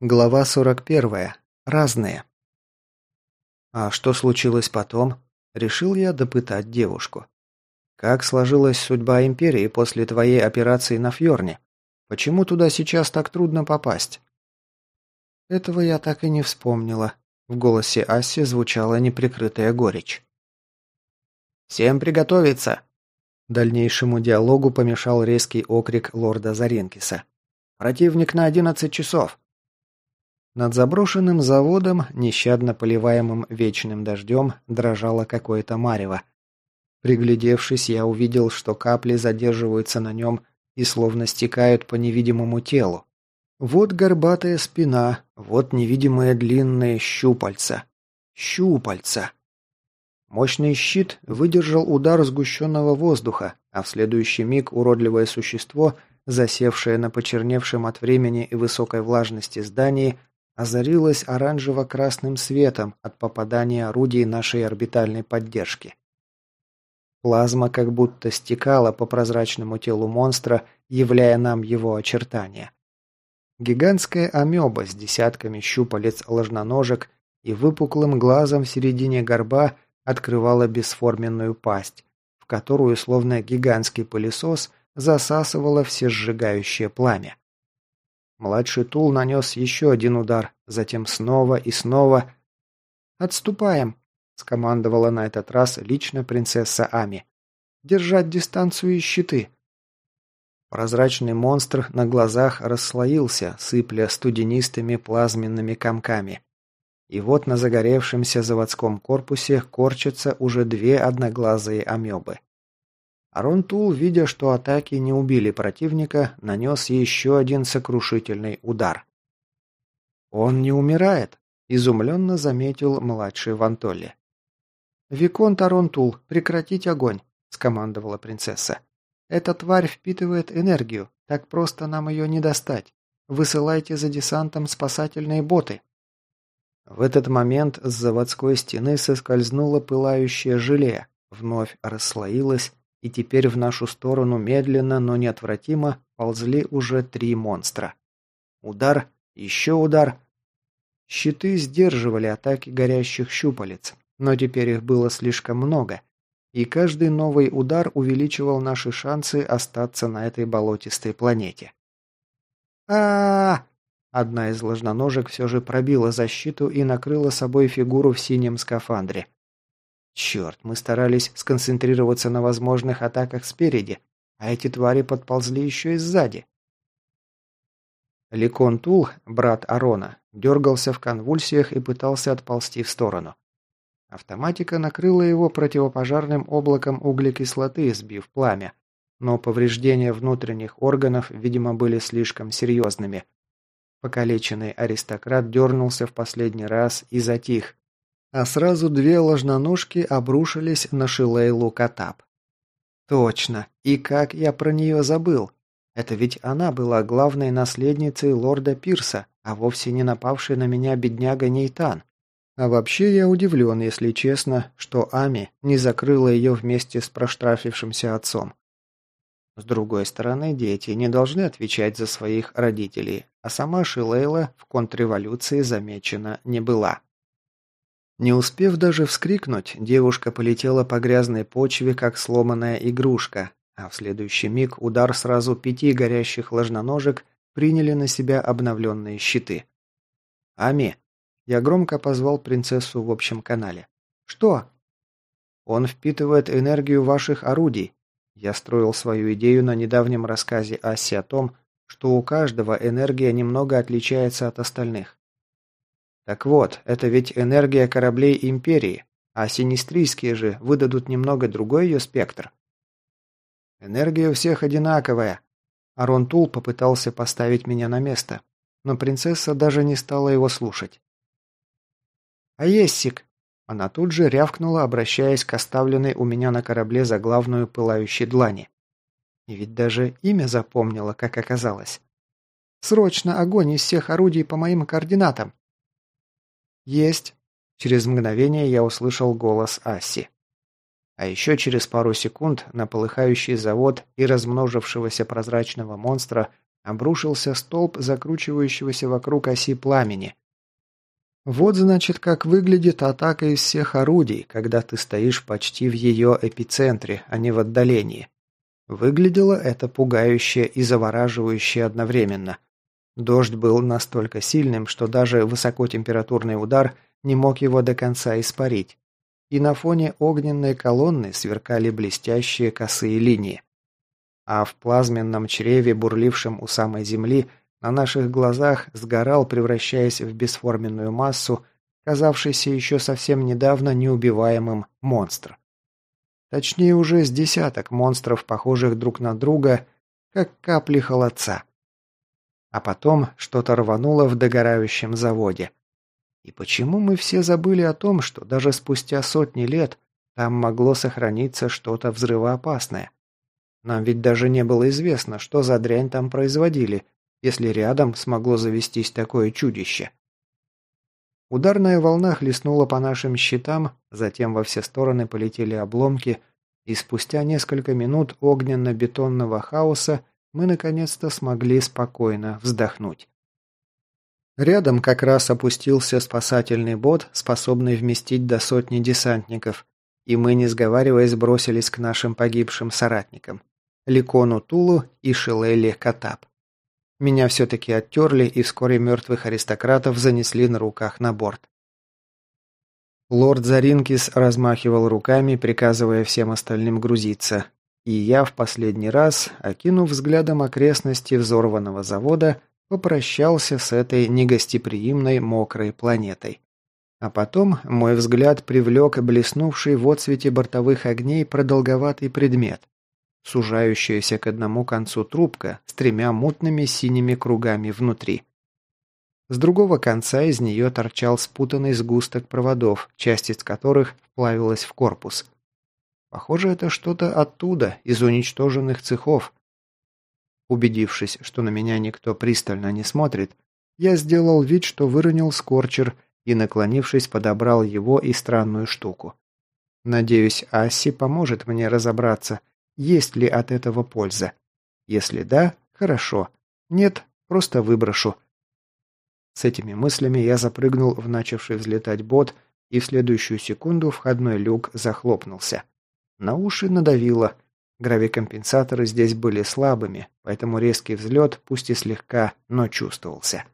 Глава 41. Разные. А что случилось потом? Решил я допытать девушку. Как сложилась судьба Империи после твоей операции на Фьорне? Почему туда сейчас так трудно попасть? Этого я так и не вспомнила. В голосе Асси звучала неприкрытая горечь. «Всем приготовиться!» Дальнейшему диалогу помешал резкий окрик лорда Заренкиса. «Противник на одиннадцать часов!» Над заброшенным заводом, нещадно поливаемым вечным дождем, дрожало какое-то марево. Приглядевшись, я увидел, что капли задерживаются на нем и словно стекают по невидимому телу. Вот горбатая спина, вот невидимые длинные щупальца. Щупальца. Мощный щит выдержал удар сгущенного воздуха, а в следующий миг уродливое существо, засевшее на почерневшем от времени и высокой влажности здании, озарилась оранжево-красным светом от попадания орудий нашей орбитальной поддержки. Плазма как будто стекала по прозрачному телу монстра, являя нам его очертания. Гигантская амеба с десятками щупалец ложноножек и выпуклым глазом в середине горба открывала бесформенную пасть, в которую, словно гигантский пылесос, засасывало всесжигающее пламя. Младший Тул нанес еще один удар, затем снова и снова. «Отступаем!» – скомандовала на этот раз лично принцесса Ами. «Держать дистанцию и щиты!» Прозрачный монстр на глазах расслоился, сыпля студенистыми плазменными комками. И вот на загоревшемся заводском корпусе корчатся уже две одноглазые амебы. Аронтул, видя, что атаки не убили противника, нанес еще один сокрушительный удар. «Он не умирает», – изумленно заметил младший Вантолли. «Виконт Аронтул, прекратить огонь», – скомандовала принцесса. «Эта тварь впитывает энергию, так просто нам ее не достать. Высылайте за десантом спасательные боты». В этот момент с заводской стены соскользнуло пылающее желе, вновь расслоилось и теперь в нашу сторону медленно, но неотвратимо ползли уже три монстра. Удар, еще удар. Щиты сдерживали атаки горящих щупалец, но теперь их было слишком много, и каждый новый удар увеличивал наши шансы остаться на этой болотистой планете. а, Одна из ложноножек все же пробила защиту и накрыла собой фигуру в синем скафандре. Черт, мы старались сконцентрироваться на возможных атаках спереди, а эти твари подползли еще и сзади. Ликон Тул, брат Арона, дергался в конвульсиях и пытался отползти в сторону. Автоматика накрыла его противопожарным облаком углекислоты, сбив пламя, но повреждения внутренних органов, видимо, были слишком серьезными. Покалеченный аристократ дернулся в последний раз и затих, а сразу две ложноножки обрушились на Шилейлу Катап. Точно, и как я про нее забыл. Это ведь она была главной наследницей лорда Пирса, а вовсе не напавший на меня бедняга Нейтан. А вообще я удивлен, если честно, что Ами не закрыла ее вместе с проштрафившимся отцом. С другой стороны, дети не должны отвечать за своих родителей, а сама Шилейла в контрреволюции замечена не была. Не успев даже вскрикнуть, девушка полетела по грязной почве, как сломанная игрушка, а в следующий миг удар сразу пяти горящих ложноножек приняли на себя обновленные щиты. «Ами!» Я громко позвал принцессу в общем канале. «Что?» «Он впитывает энергию ваших орудий». Я строил свою идею на недавнем рассказе Аси о том, что у каждого энергия немного отличается от остальных. Так вот, это ведь энергия кораблей Империи, а синистрийские же выдадут немного другой ее спектр. Энергия у всех одинаковая. Арон Тул попытался поставить меня на место, но принцесса даже не стала его слушать. «А Ессик!» Она тут же рявкнула, обращаясь к оставленной у меня на корабле за главную пылающей длани. И ведь даже имя запомнила, как оказалось. «Срочно огонь из всех орудий по моим координатам!» «Есть!» Через мгновение я услышал голос Аси. А еще через пару секунд на полыхающий завод и размножившегося прозрачного монстра обрушился столб закручивающегося вокруг оси пламени. Вот, значит, как выглядит атака из всех орудий, когда ты стоишь почти в ее эпицентре, а не в отдалении. Выглядело это пугающе и завораживающе одновременно. Дождь был настолько сильным, что даже высокотемпературный удар не мог его до конца испарить. И на фоне огненной колонны сверкали блестящие косые линии. А в плазменном чреве, бурлившем у самой земли, на наших глазах сгорал, превращаясь в бесформенную массу, казавшийся еще совсем недавно неубиваемым монстр. Точнее, уже с десяток монстров, похожих друг на друга, как капли холодца. А потом что-то рвануло в догорающем заводе. И почему мы все забыли о том, что даже спустя сотни лет там могло сохраниться что-то взрывоопасное? Нам ведь даже не было известно, что за дрянь там производили, если рядом смогло завестись такое чудище. Ударная волна хлестнула по нашим щитам, затем во все стороны полетели обломки, и спустя несколько минут огненно-бетонного хаоса мы наконец-то смогли спокойно вздохнуть. Рядом как раз опустился спасательный бот, способный вместить до сотни десантников, и мы, не сговариваясь, бросились к нашим погибшим соратникам – Ликону Тулу и Шилелли Катап. Меня все-таки оттерли, и вскоре мертвых аристократов занесли на руках на борт. Лорд Заринкис размахивал руками, приказывая всем остальным грузиться, и я в последний раз, окинув взглядом окрестности взорванного завода, попрощался с этой негостеприимной мокрой планетой. А потом мой взгляд привлек блеснувший в отсвете бортовых огней продолговатый предмет сужающаяся к одному концу трубка с тремя мутными синими кругами внутри. С другого конца из нее торчал спутанный сгусток проводов, часть из которых вплавилась в корпус. Похоже, это что-то оттуда, из уничтоженных цехов. Убедившись, что на меня никто пристально не смотрит, я сделал вид, что выронил скорчер и, наклонившись, подобрал его и странную штуку. Надеюсь, Асси поможет мне разобраться, есть ли от этого польза. Если да, хорошо. Нет, просто выброшу. С этими мыслями я запрыгнул в начавший взлетать бот, и в следующую секунду входной люк захлопнулся. На уши надавило. Гравикомпенсаторы здесь были слабыми, поэтому резкий взлет, пусть и слегка, но чувствовался.